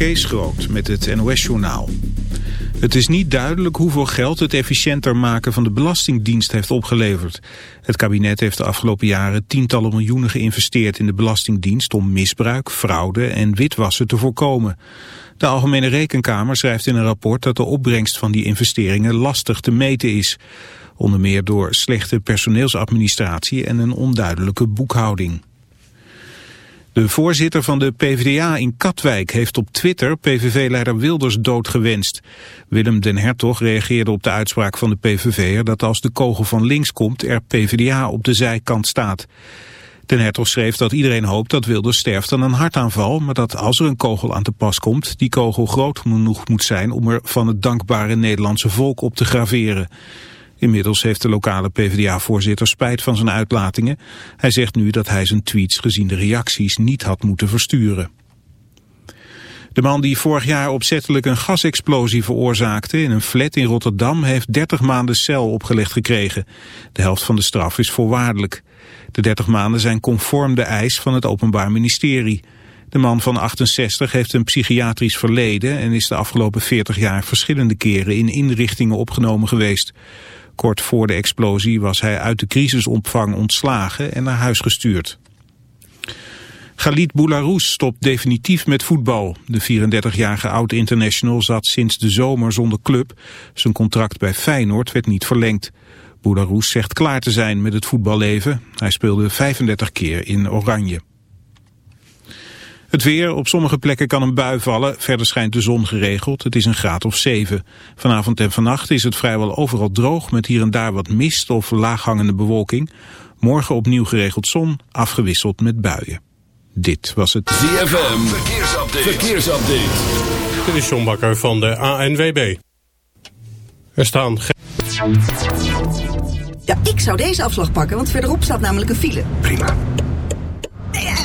Kees Groot met het NOS-journaal. Het is niet duidelijk hoeveel geld het efficiënter maken van de Belastingdienst heeft opgeleverd. Het kabinet heeft de afgelopen jaren tientallen miljoenen geïnvesteerd in de Belastingdienst om misbruik, fraude en witwassen te voorkomen. De Algemene Rekenkamer schrijft in een rapport dat de opbrengst van die investeringen lastig te meten is. Onder meer door slechte personeelsadministratie en een onduidelijke boekhouding. De voorzitter van de PvdA in Katwijk heeft op Twitter PVV-leider Wilders doodgewenst. Willem den Hertog reageerde op de uitspraak van de PVV'er dat als de kogel van links komt er PvdA op de zijkant staat. Den Hertog schreef dat iedereen hoopt dat Wilders sterft aan een hartaanval, maar dat als er een kogel aan te pas komt, die kogel groot genoeg moet zijn om er van het dankbare Nederlandse volk op te graveren. Inmiddels heeft de lokale PvdA-voorzitter spijt van zijn uitlatingen. Hij zegt nu dat hij zijn tweets gezien de reacties niet had moeten versturen. De man die vorig jaar opzettelijk een gasexplosie veroorzaakte in een flat in Rotterdam heeft 30 maanden cel opgelegd gekregen. De helft van de straf is voorwaardelijk. De 30 maanden zijn conform de eis van het Openbaar Ministerie. De man van 68 heeft een psychiatrisch verleden en is de afgelopen 40 jaar verschillende keren in inrichtingen opgenomen geweest. Kort voor de explosie was hij uit de crisisopvang ontslagen en naar huis gestuurd. Galit Boularus stopt definitief met voetbal. De 34-jarige oud-international zat sinds de zomer zonder club. Zijn contract bij Feyenoord werd niet verlengd. Boularus zegt klaar te zijn met het voetballeven. Hij speelde 35 keer in Oranje. Het weer, op sommige plekken kan een bui vallen. Verder schijnt de zon geregeld. Het is een graad of 7. Vanavond en vannacht is het vrijwel overal droog... met hier en daar wat mist of laaghangende bewolking. Morgen opnieuw geregeld zon, afgewisseld met buien. Dit was het ZFM Verkeersupdate. Verkeersupdate. Dit is John Bakker van de ANWB. Er staan... Ja, ik zou deze afslag pakken, want verderop staat namelijk een file. Prima.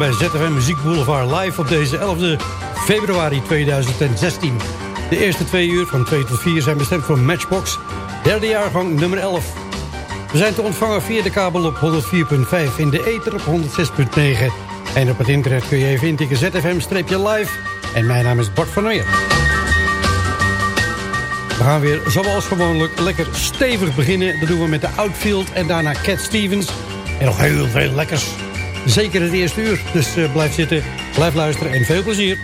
Bij ZFM Muziek Boulevard live op deze 11 februari 2016. De eerste twee uur van 2 tot 4 zijn bestemd voor Matchbox, derde jaargang nummer 11. We zijn te ontvangen via de kabel op 104.5, in de ether op 106.9. En op het internet kun je even intikken ZFM-live. En mijn naam is Bart van Meer. We gaan weer zoals gewoonlijk lekker stevig beginnen. Dat doen we met de Outfield en daarna Cat Stevens. En nog heel veel lekkers. Zeker het eerste uur. Dus eh, blijf zitten, blijf luisteren en veel plezier.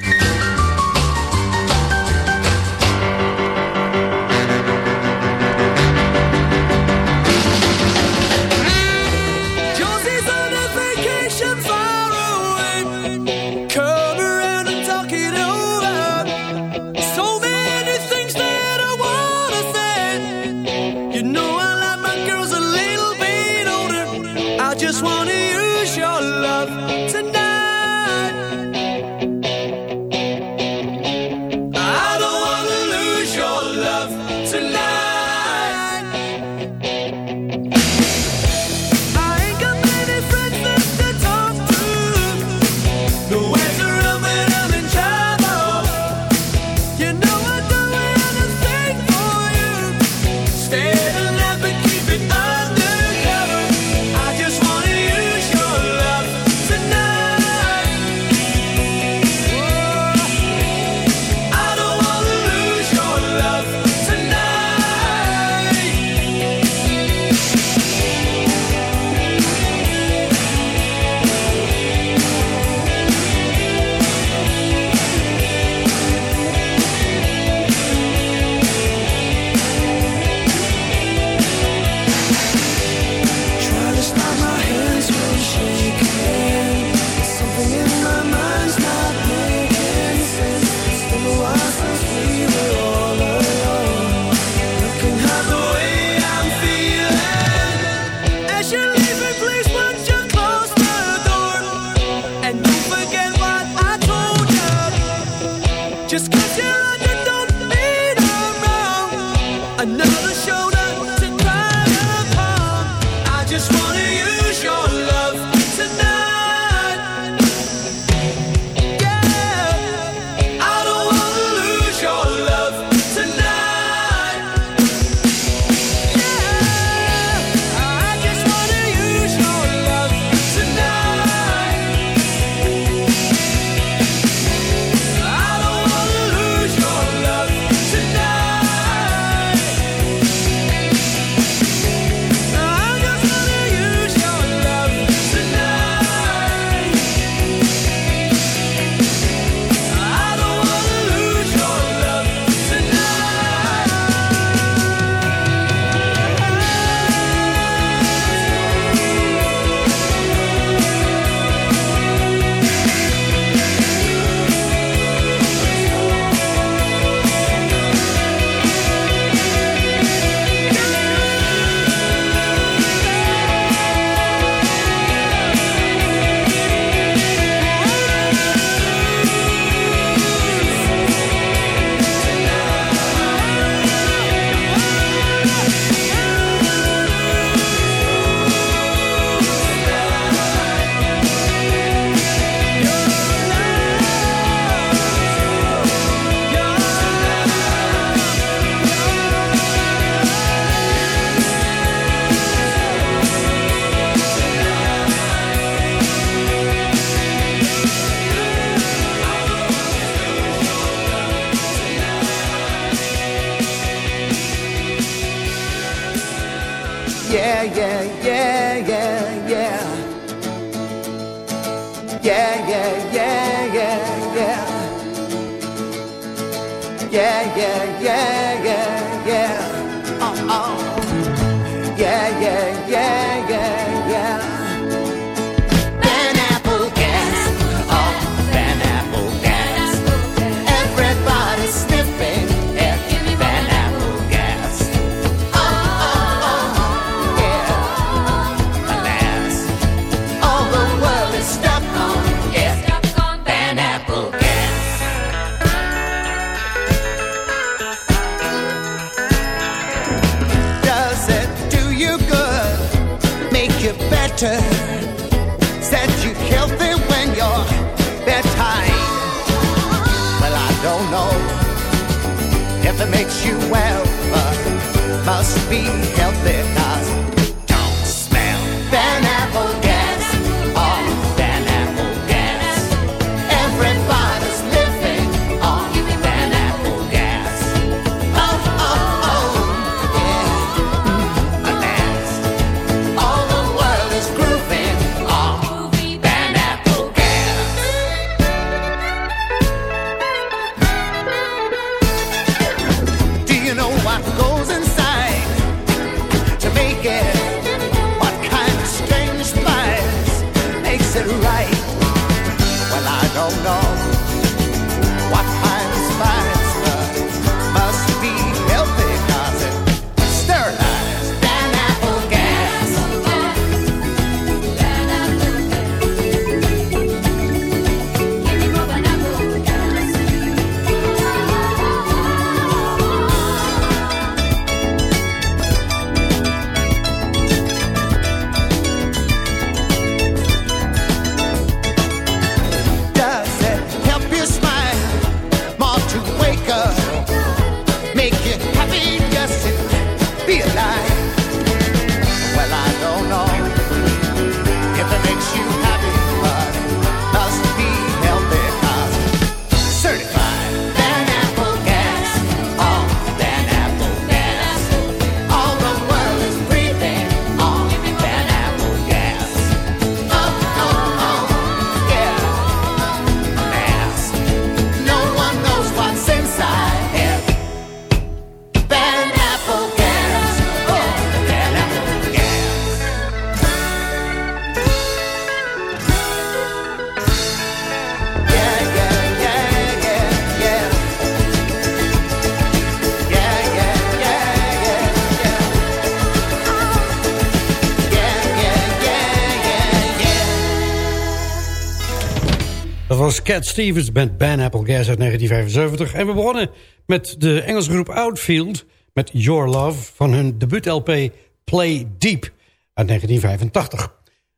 Dat was Cat Stevens met Apple Gas uit 1975. En we begonnen met de Engelse groep Outfield... met Your Love van hun debuut-LP Play Deep uit 1985.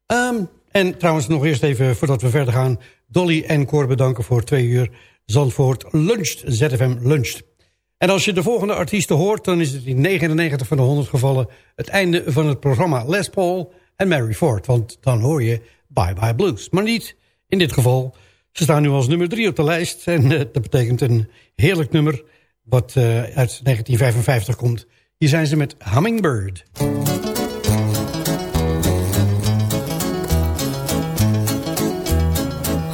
Ehm, en trouwens nog eerst even, voordat we verder gaan... Dolly en Cor bedanken voor twee uur Zandvoort luncht, ZFM luncht. En als je de volgende artiesten hoort... dan is het in 99 van de 100 gevallen... het einde van het programma Les Paul en Mary Ford. Want dan hoor je Bye Bye Blues. Maar niet in dit geval... Ze staan nu als nummer drie op de lijst. En uh, dat betekent een heerlijk nummer wat uh, uit 1955 komt. Hier zijn ze met Hummingbird.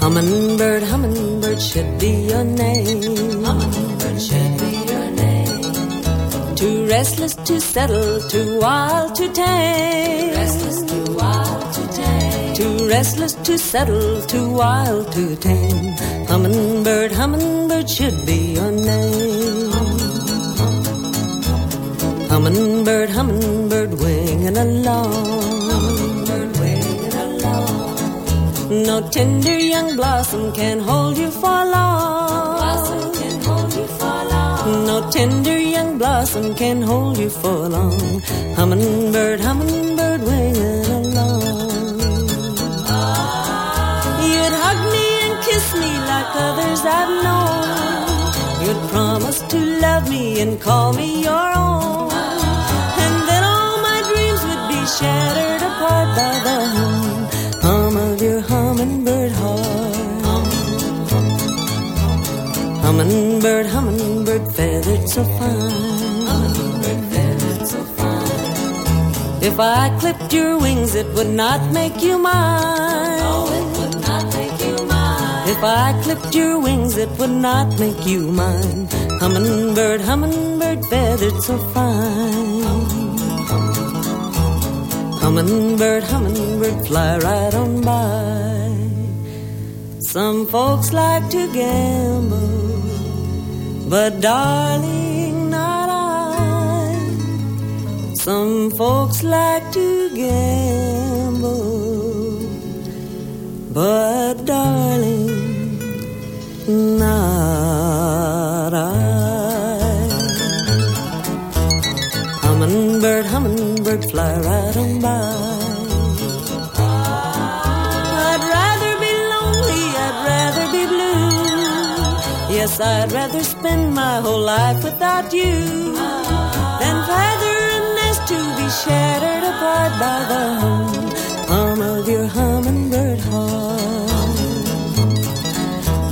Hummingbird, hummingbird should be your name. Hummingbird should be your name. Too restless to settle, too wild to tame. Restless, too wild. Too restless to settle, too wild to tame. Hummingbird, hummingbird should be your name. Hummingbird, hummingbird, winging along. Hummingbird, winging along. No tender young blossom can hold you for long. Blossom can hold you for long. No tender young blossom can hold you for long. Hummingbird, hummingbird, kiss me like others I've known. You'd promise to love me and call me your own. And then all my dreams would be shattered apart by the hum, hum of your hummingbird heart. Hummingbird, hummingbird, feathered so fine. If I clipped your wings, it would not make you mine. If I clipped your wings, it would not make you mine. Hummingbird, hummingbird, feathered so fine. Hummingbird, hummingbird, fly right on by. Some folks like to gamble, but darling, not I. Some folks like to gamble, but darling, not I. Hummingbird, hummingbird, fly right on by. I'd rather be lonely, I'd rather be blue. Yes, I'd rather spend my whole life without you than feather a nest to be shattered apart by the hum, hum of your hummingbird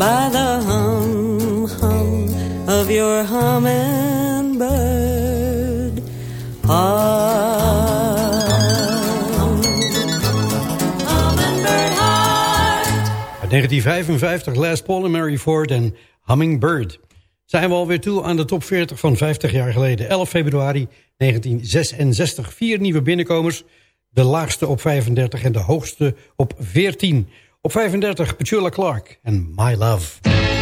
By the hum, hum of your hummingbird Uit 1955 Les Paul en Mary Ford en Hummingbird. Zijn we alweer toe aan de top 40 van 50 jaar geleden. 11 februari 1966. Vier nieuwe binnenkomers. De laagste op 35 en de hoogste op 14. Op 35 Petula Clark en My Love.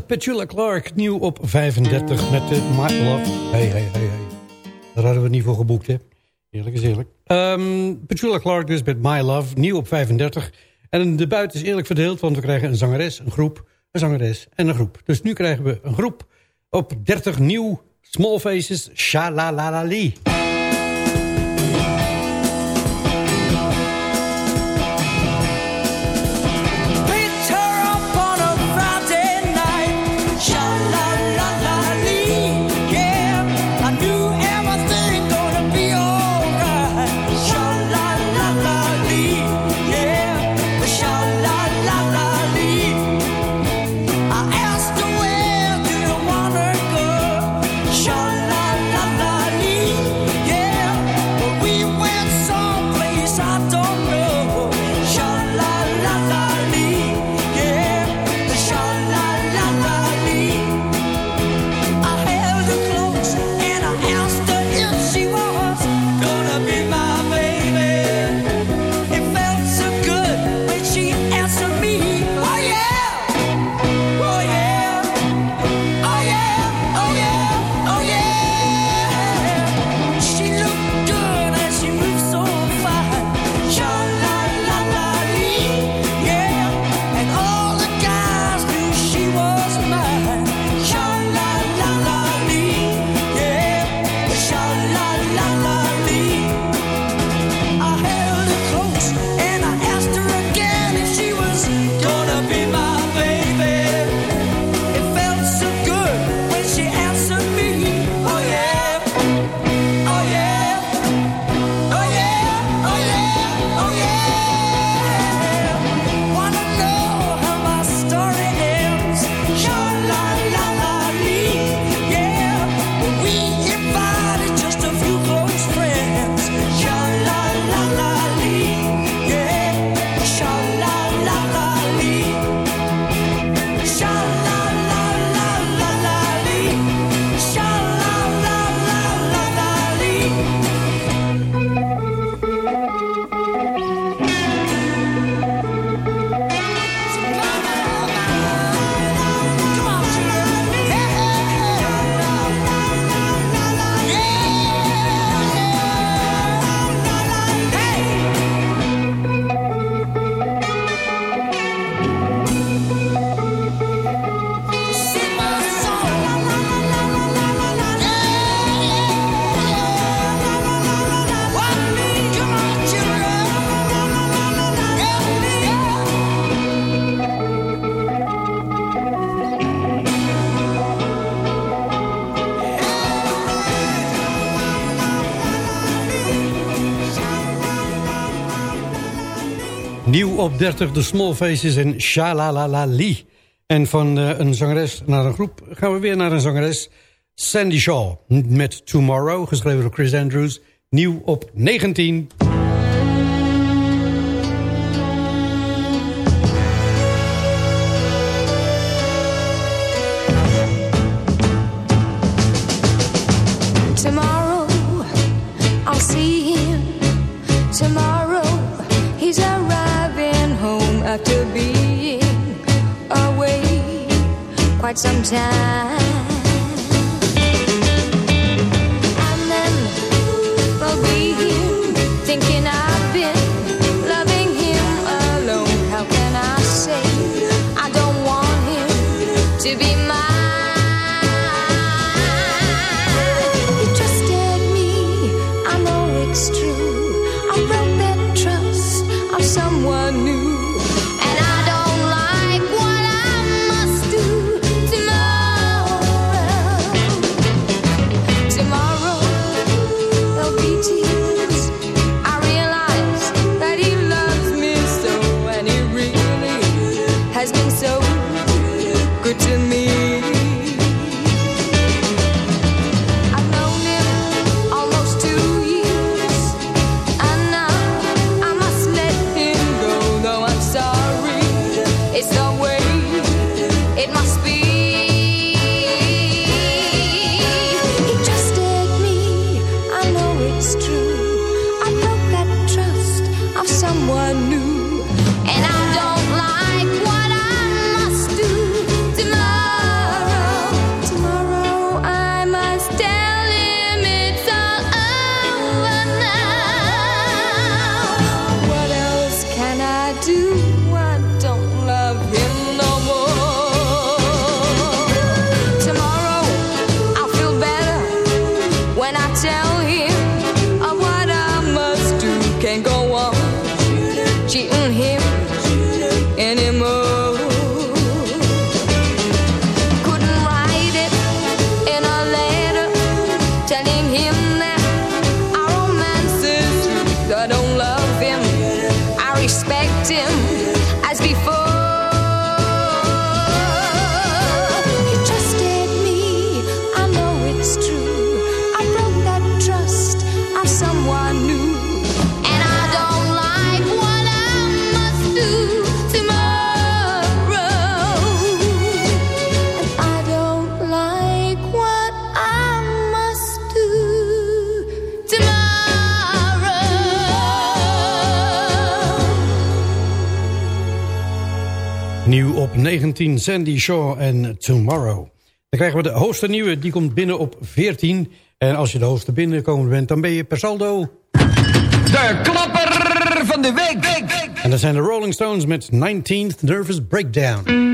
Petula Clark nieuw op 35 met de My Love. Hey, hey, hey, hey. Daar hadden we niet voor geboekt, hè? Eerlijk is eerlijk. Um, Petula Clark dus met My Love, nieuw op 35. En de buiten is eerlijk verdeeld, want we krijgen een zangeres, een groep, een zangeres en een groep. Dus nu krijgen we een groep op 30 nieuw, Small Faces, Shalalali. Nieuw op 30, de Small Faces en Shalalalali. En van eh, een zangeres naar een groep gaan we weer naar een zangeres. Sandy Shaw met Tomorrow, geschreven door Chris Andrews. Nieuw op 19. hard sometimes. 19 Sandy Shaw en Tomorrow. Dan krijgen we de hoogste nieuwe, die komt binnen op 14. En als je de hoogste binnenkomen bent, dan ben je per saldo... De klapper van de week! week. En dat zijn de Rolling Stones met 19th Nervous Breakdown.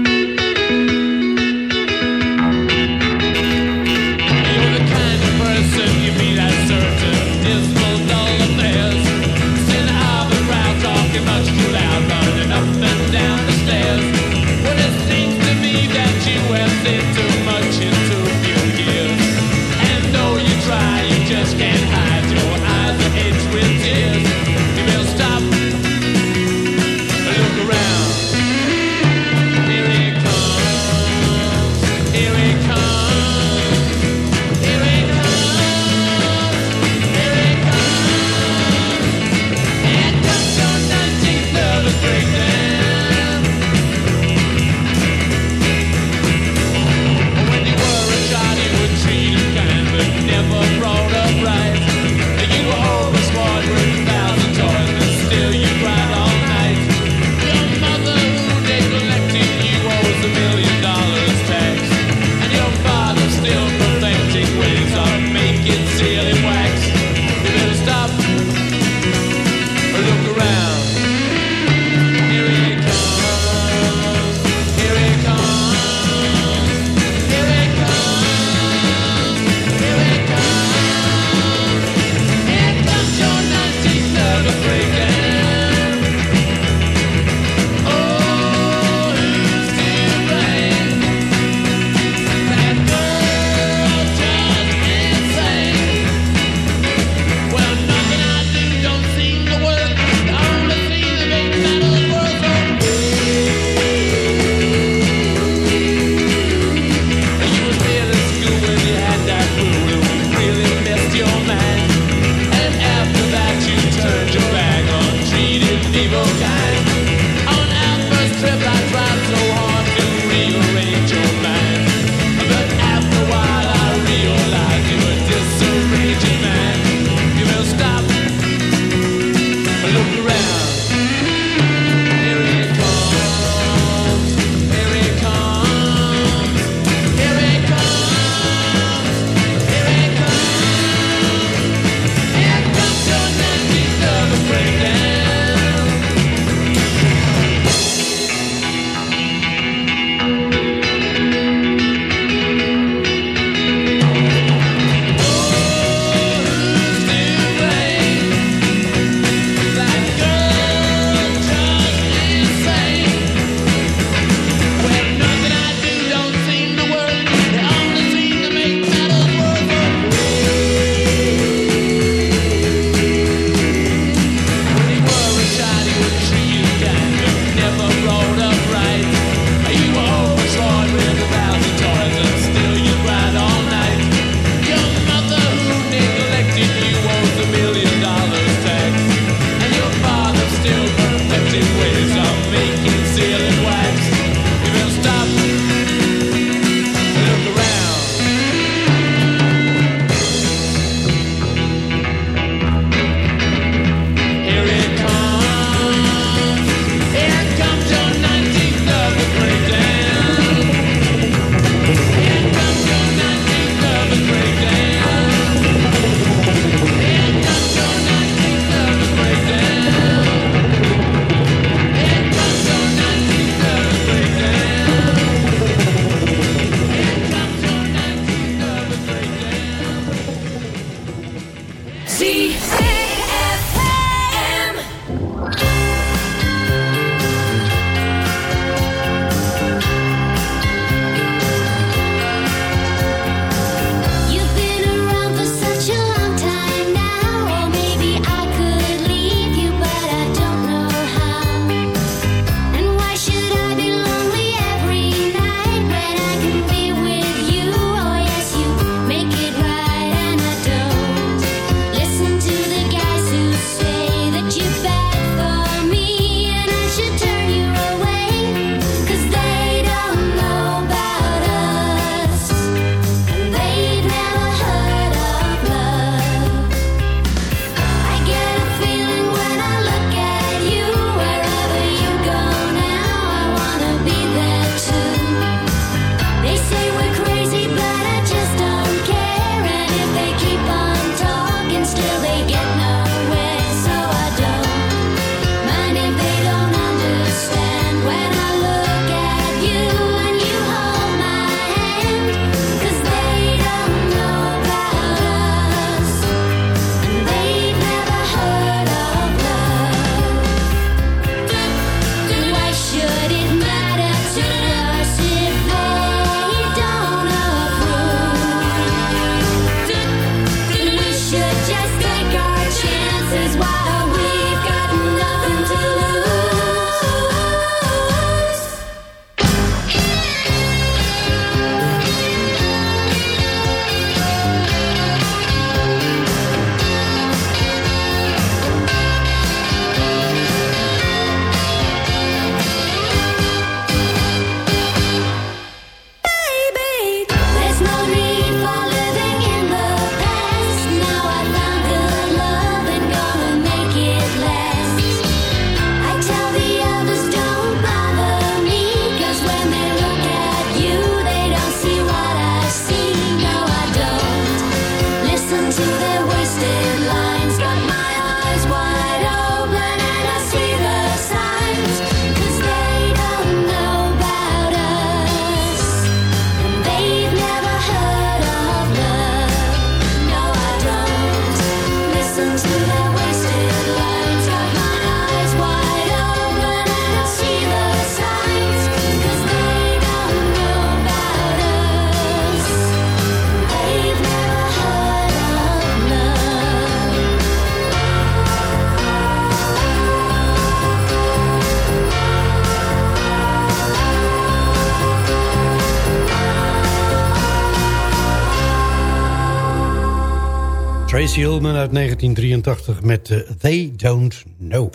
Tracy Ullman uit 1983 met eh, They Don't Know.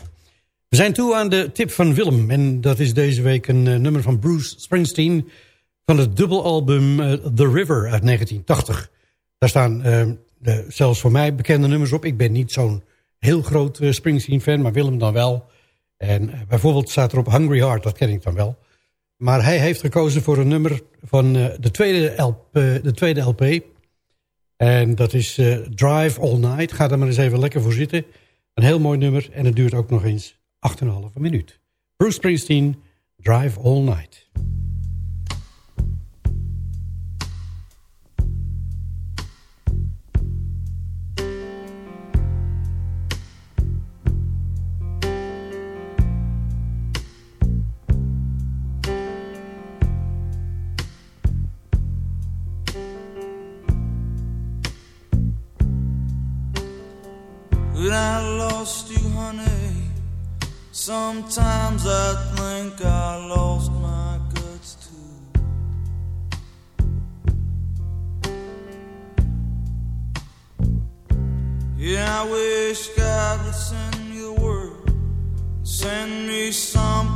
We zijn toe aan de tip van Willem. En dat is deze week een eh, nummer van Bruce Springsteen... van het dubbelalbum eh, The River uit 1980. Daar staan de, zelfs voor mij bekende nummers op. Ik ben niet zo'n heel groot Springsteen-fan, maar Willem dan wel. En bijvoorbeeld staat er op Hungry Heart, dat ken ik dan wel. Maar hij heeft gekozen voor een nummer van de, tweede LP, de tweede LP... En dat is eh, Drive All Night. Ga er maar eens even lekker voor zitten. Een heel mooi nummer en het duurt ook nog eens 8,5 minuut. Bruce Springsteen, Drive All Night. When I lost you, honey, sometimes I think I lost my guts too. Yeah, I wish God would send me the word, send me something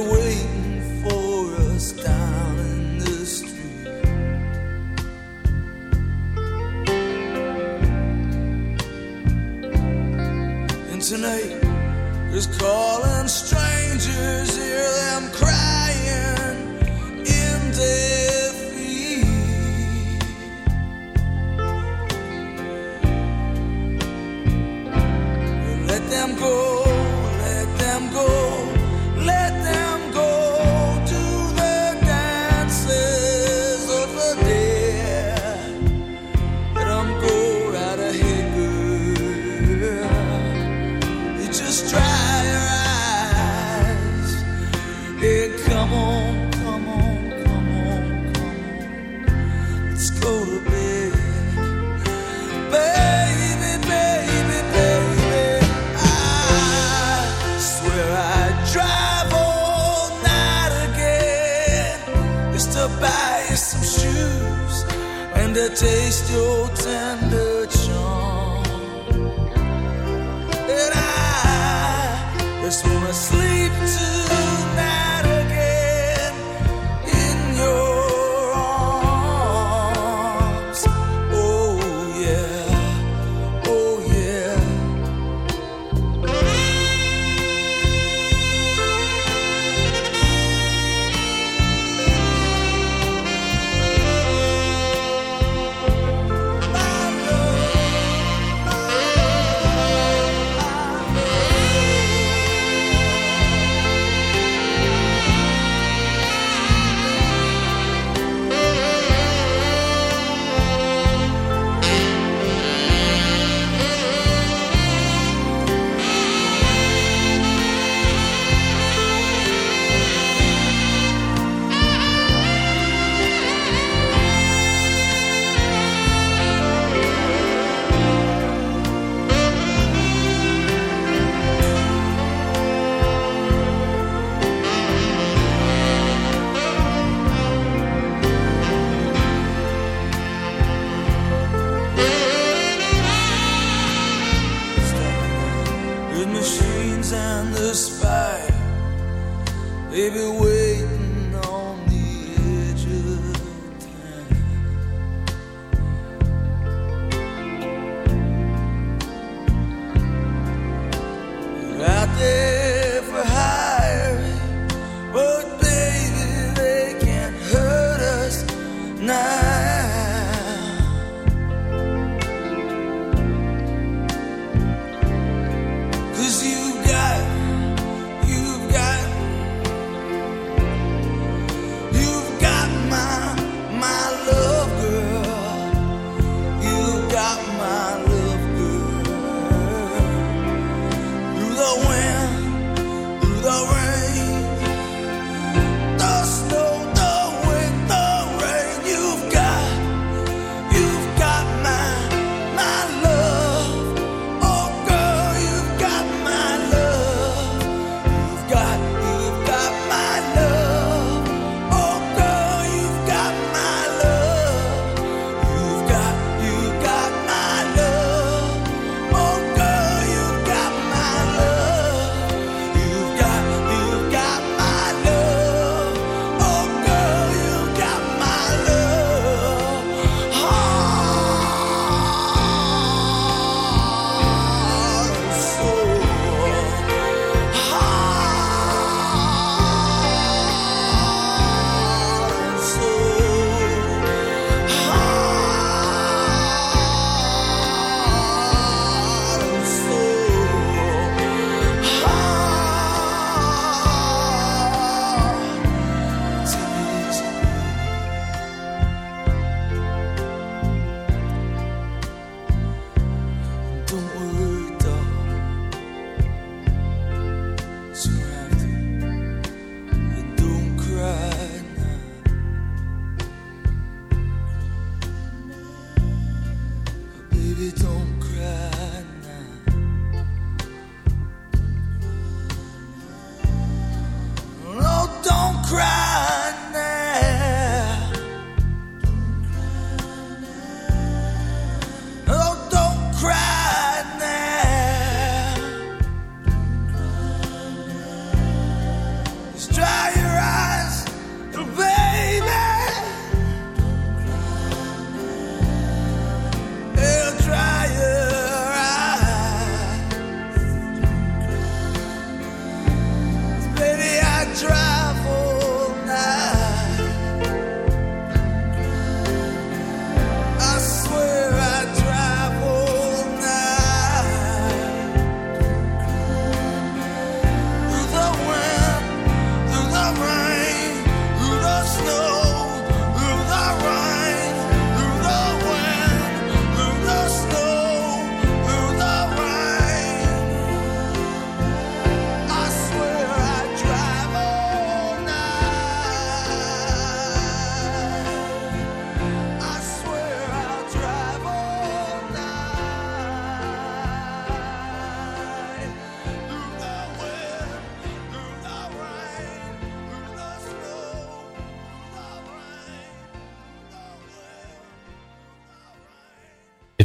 waiting for us down in the street. And tonight is calling strangers, hear them crying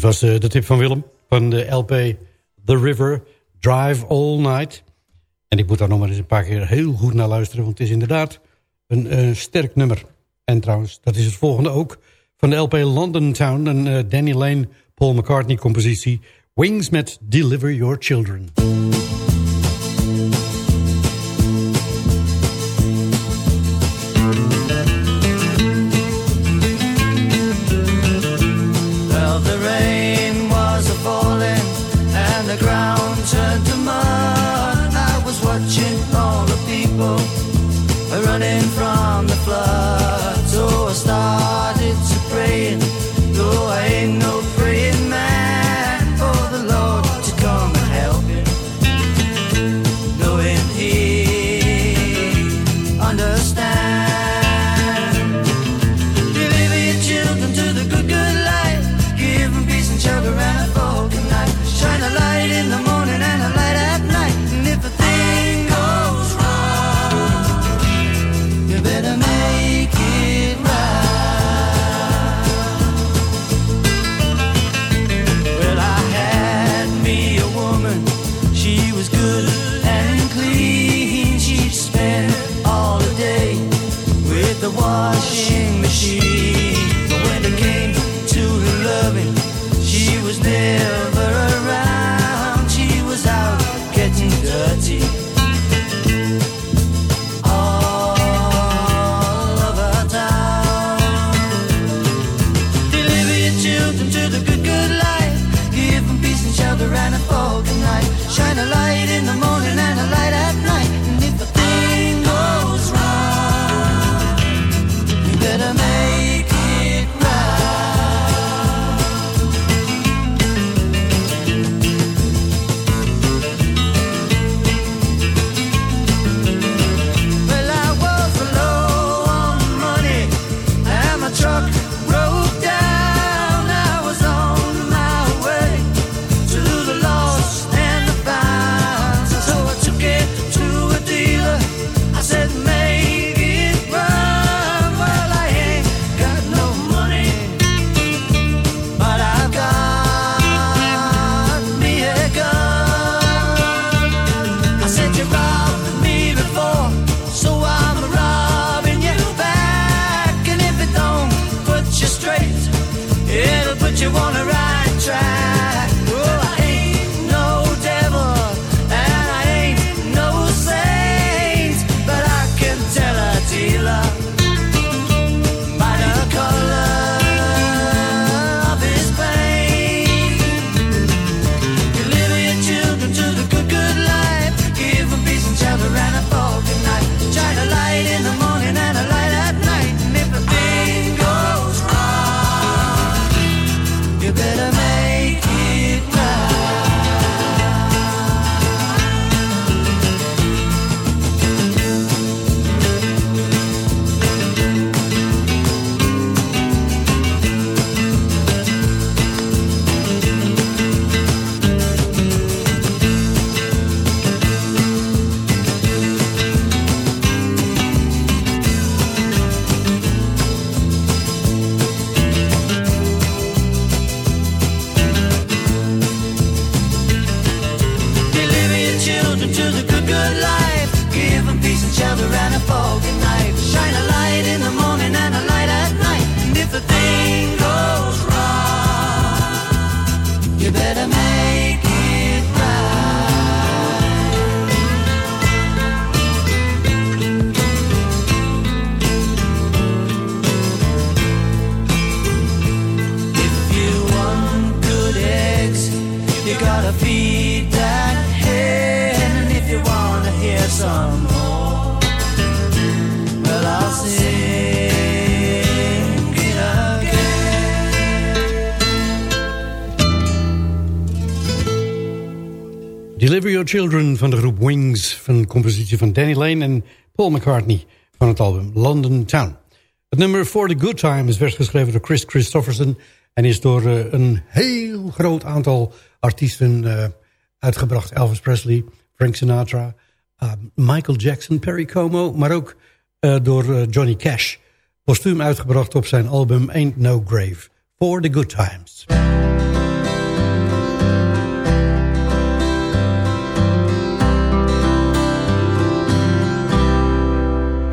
was eh, de tip van Willem van de LP The River Drive All Night. En ik moet daar nog maar eens een paar keer heel goed naar luisteren... want het is inderdaad een, sterk nummer. En trouwens, dat is het volgende ook... van de LP London Town, een eh, Danny Lane, Paul McCartney compositie... Wings met Deliver Your Children. washing. Children van de groep Wings... van een compositie van Danny Lane en Paul McCartney... van het album London Town. Het nummer For the Good Times werd geschreven door Chris Christofferson... en is door eh, een heel groot aantal artiesten eh, uitgebracht. Elvis Presley, Frank Sinatra, uh, Michael Jackson, Perry Como... maar ook eh, door eh, Johnny Cash. Postuum uitgebracht op zijn album Ain't No Grave. For the Good Times.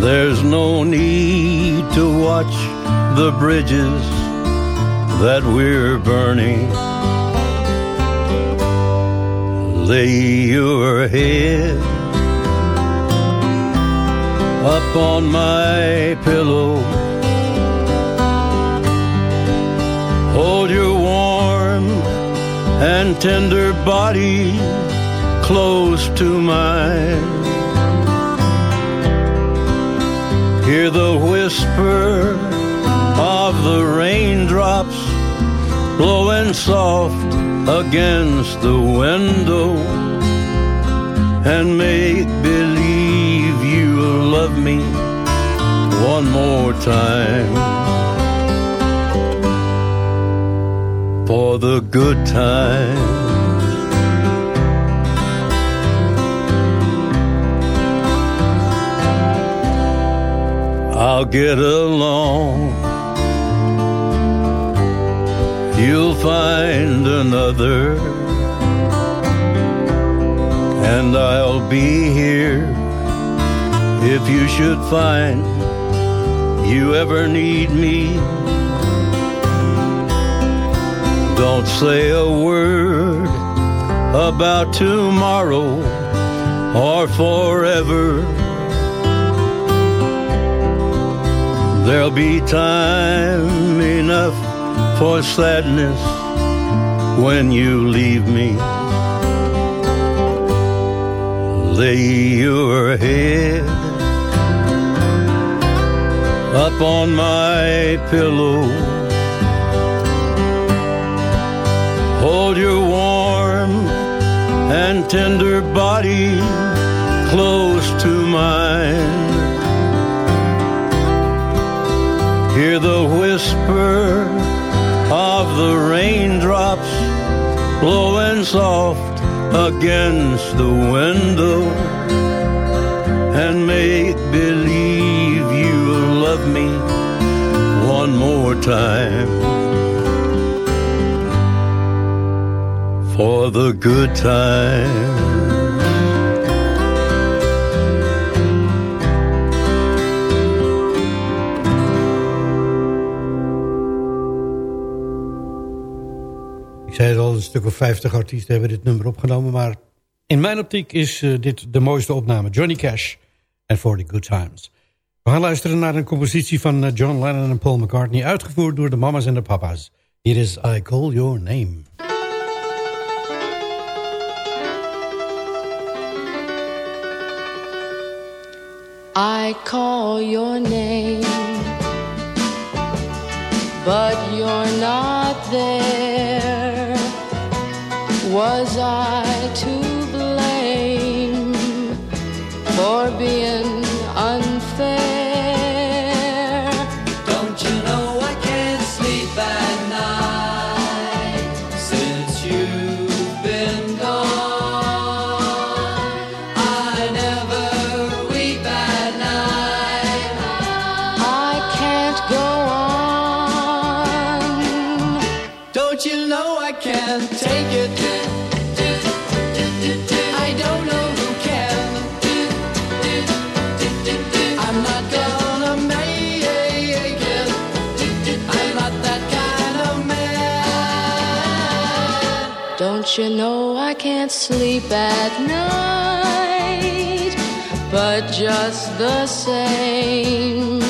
There's no need to watch the bridges that we're burning. Lay your head up on my pillow. Hold your warm and tender body close to mine. Hear the whisper of the raindrops blowing soft against the window and make believe you love me one more time for the good times. I'll get along. You'll find another, and I'll be here if you should find you ever need me. Don't say a word about tomorrow or forever. There'll be time enough for sadness when you leave me. Lay your head up on my pillow. Hold your warm and tender body close to mine. Hear the whisper of the raindrops blowing soft against the window and make believe you love me one more time for the good time. Stuk of 50 artiesten hebben dit nummer opgenomen. Maar in mijn optiek is eh, dit de mooiste opname. Johnny Cash en For the Good Times. We gaan luisteren naar een compositie van eh, John Lennon en Paul McCartney... uitgevoerd door de mama's en de papa's. Hier is I Call Your Name. I call your name, but you're not there. Was I to blame for being sleep at night? But just the same,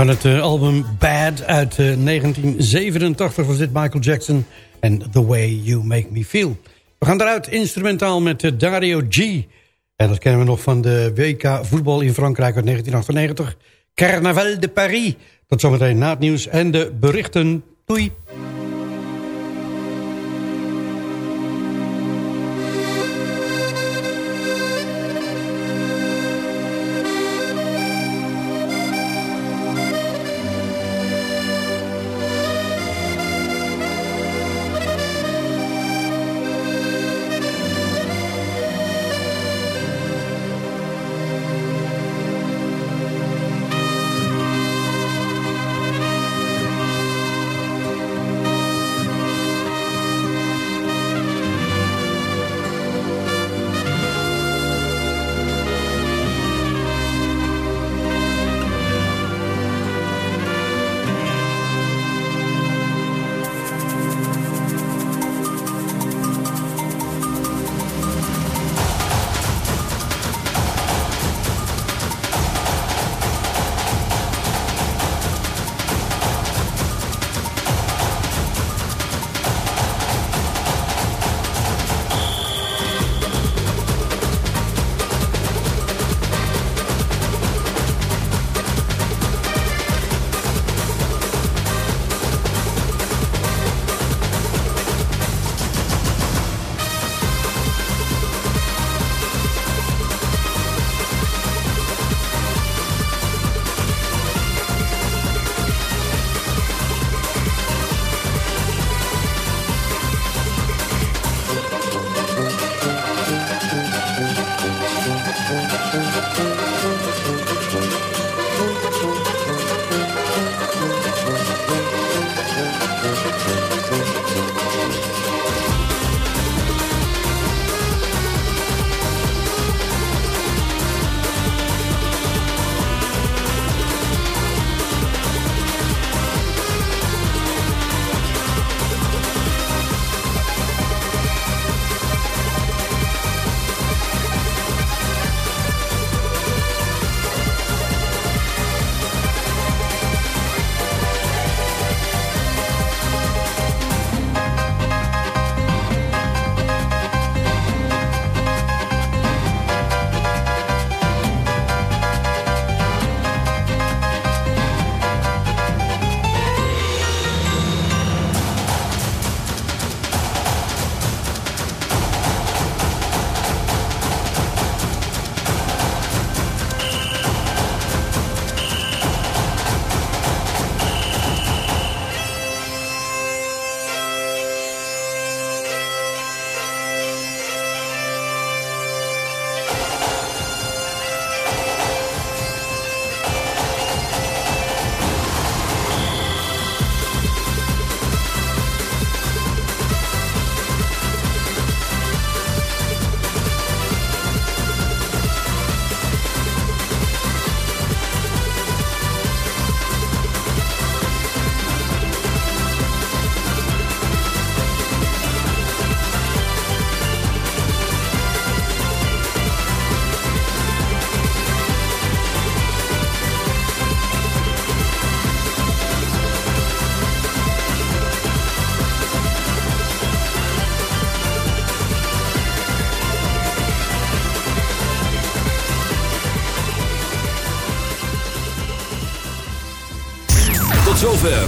Van het eh, album Bad uit eh, 1987 was dit Michael Jackson en The Way You Make Me Feel. We gaan eruit instrumentaal met eh, Dario G. En dat kennen we nog van de WK voetbal in Frankrijk uit 1998. Carnaval de Paris. Tot zometeen na het nieuws en de berichten. Doei.